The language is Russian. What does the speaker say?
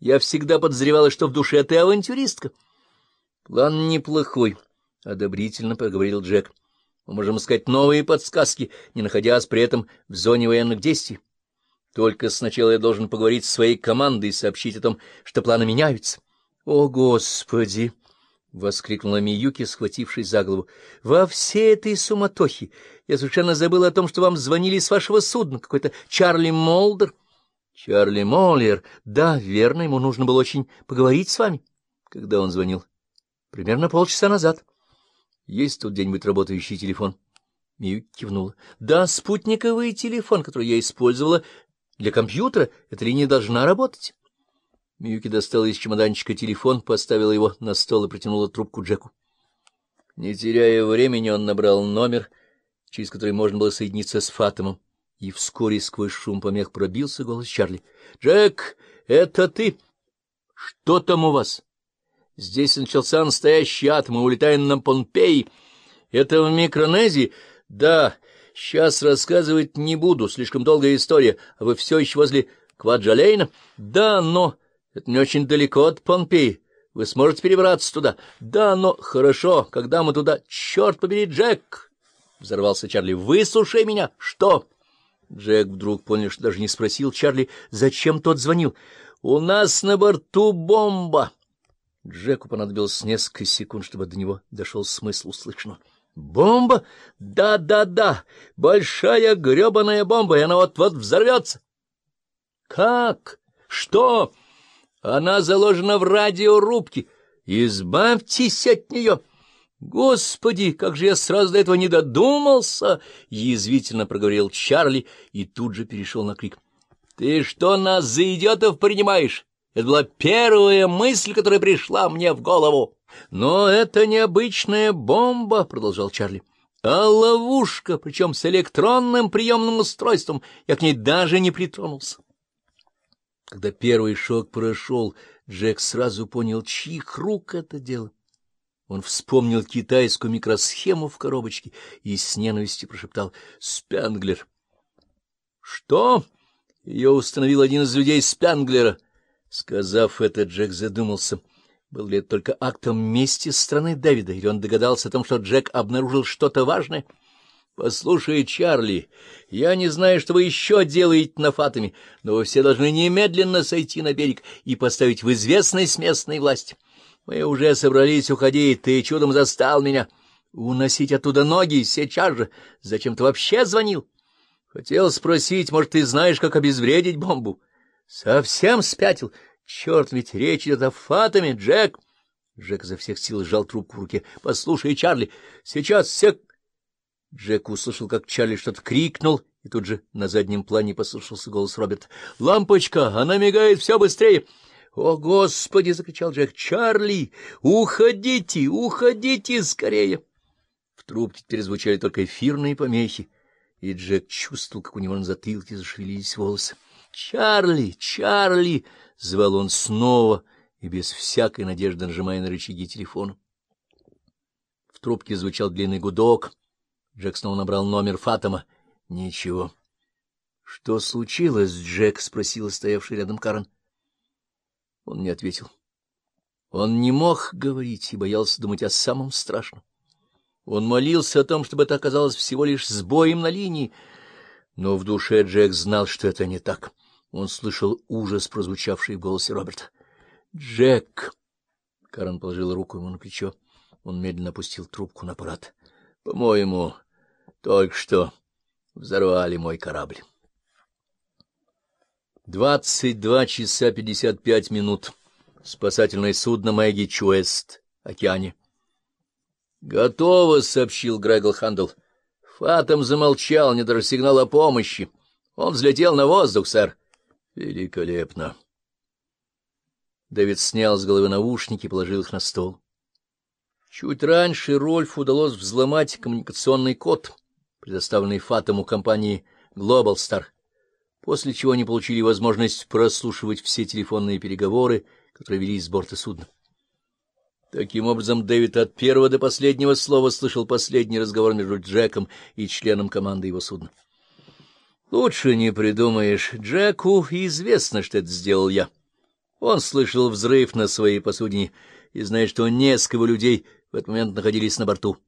Я всегда подозревала, что в душе ты авантюристка. — План неплохой, — одобрительно проговорил Джек. — Мы можем искать новые подсказки, не находясь при этом в зоне военных действий. Только сначала я должен поговорить с своей командой и сообщить о том, что планы меняются. — О, Господи! — воскликнула Миюки, схватившись за голову. — Во всей этой суматохе я совершенно забыла о том, что вам звонили с вашего судна, какой-то Чарли Молдер. — Чарли Моллер? Да, верно, ему нужно было очень поговорить с вами. Когда он звонил? — Примерно полчаса назад. — Есть тут где-нибудь работающий телефон? Миюки кивнула. — Да, спутниковый телефон, который я использовала для компьютера. Эта линия должна работать. Миюки достала из чемоданчика телефон, поставила его на стол и протянула трубку Джеку. Не теряя времени, он набрал номер, через который можно было соединиться с Фатомом, и вскоре сквозь шум помех пробился голос Чарли. — Джек, это ты? — Что там у вас? — Здесь начался настоящий ад, мы улетаем на Помпеи. — Это в Микронезии? — Да. Сейчас рассказывать не буду, слишком долгая история. А вы все еще возле Кваджалейна? — Да, но... Это не очень далеко от Помпеи. Вы сможете перебраться туда? Да, но хорошо, когда мы туда... Черт побери, Джек! Взорвался Чарли. Выслушай меня! Что? Джек вдруг понял, что даже не спросил Чарли, зачем тот звонил. У нас на борту бомба! Джеку понадобилось несколько секунд, чтобы до него дошел смысл услышанного. «Бомба? Да-да-да! Большая гребаная бомба, и она вот-вот взорвется!» «Как? Что?» Она заложена в радиорубке. Избавьтесь от нее! Господи, как же я сразу до этого не додумался! — язвительно проговорил Чарли и тут же перешел на крик. — Ты что нас за идиотов принимаешь? Это была первая мысль, которая пришла мне в голову. — Но это необычная бомба, — продолжал Чарли, — а ловушка, причем с электронным приемным устройством. Я к ней даже не притронулся. Когда первый шок прошел, Джек сразу понял, чьих рук это дело. Он вспомнил китайскую микросхему в коробочке и с ненавистью прошептал «Спенглер». «Что?» — ее установил один из людей Спенглера. Сказав это, Джек задумался, был ли это только актом мести со стороны Дэвида, или он догадался о том, что Джек обнаружил что-то важное —— Послушай, Чарли, я не знаю, что вы еще делаете на Фатами, но вы все должны немедленно сойти на берег и поставить в известность местной власти. Мы уже собрались уходить, ты чудом застал меня. Уносить оттуда ноги сейчас же. Зачем ты вообще звонил? Хотел спросить, может, ты знаешь, как обезвредить бомбу? Совсем спятил. Черт, ведь речь идет о Фатами, Джек. Джек изо всех сил сжал трубку в руке. — Послушай, Чарли, сейчас все Джек услышал, как Чарли что-то крикнул, и тут же на заднем плане послышался голос Роберта. — Лампочка! Она мигает все быстрее! — О, Господи! — закричал Джек. — Чарли! Уходите! Уходите скорее! В трубке теперь звучали только эфирные помехи, и Джек чувствовал, как у него на затылке зашевелились волосы. — Чарли! Чарли! — звал он снова и без всякой надежды нажимая на рычаги телефона. В трубке звучал длинный гудок — Джек снова набрал номер Фатома. Ничего. — Что случилось, Джек? — спросила стоявший рядом Карен. Он не ответил. Он не мог говорить и боялся думать о самом страшном. Он молился о том, чтобы это оказалось всего лишь сбоем на линии, но в душе Джек знал, что это не так. Он слышал ужас, прозвучавший в голосе Роберта. — Джек! — Карен положил руку ему на плечо. Он медленно опустил трубку на аппарат. — По-моему... Только что взорвали мой корабль. Двадцать два часа пятьдесят пять минут. Спасательное судно Мэгги Чуэст, океане. «Готово», — сообщил Грегл Хандл. Фатом замолчал, не даже сигнал о помощи. Он взлетел на воздух, сэр. Великолепно. Дэвид снял с головы наушники и положил их на стол. Чуть раньше Рольфу удалось взломать коммуникационный код — предоставленный Фатому компании Global Star, после чего они получили возможность прослушивать все телефонные переговоры, которые велись с борта судна. Таким образом, Дэвид от первого до последнего слова слышал последний разговор между Джеком и членом команды его судна. — Лучше не придумаешь. Джеку известно, что это сделал я. Он слышал взрыв на своей посудине и знает, что несколько людей в этот момент находились на борту.